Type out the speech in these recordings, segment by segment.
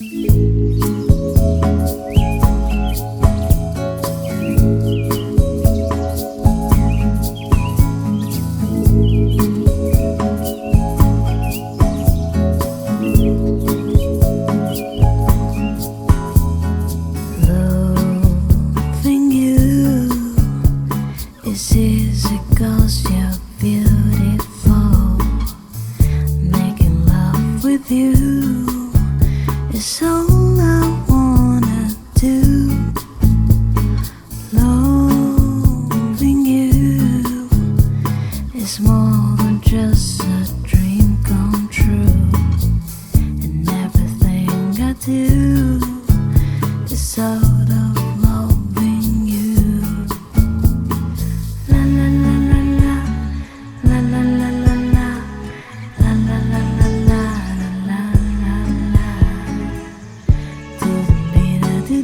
Loving you is easy cause you. feel It's all I wanna do. Loving you is more than just a dream come true. And everything I do is.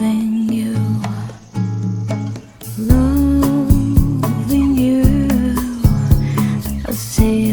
loving you, loving you. I see.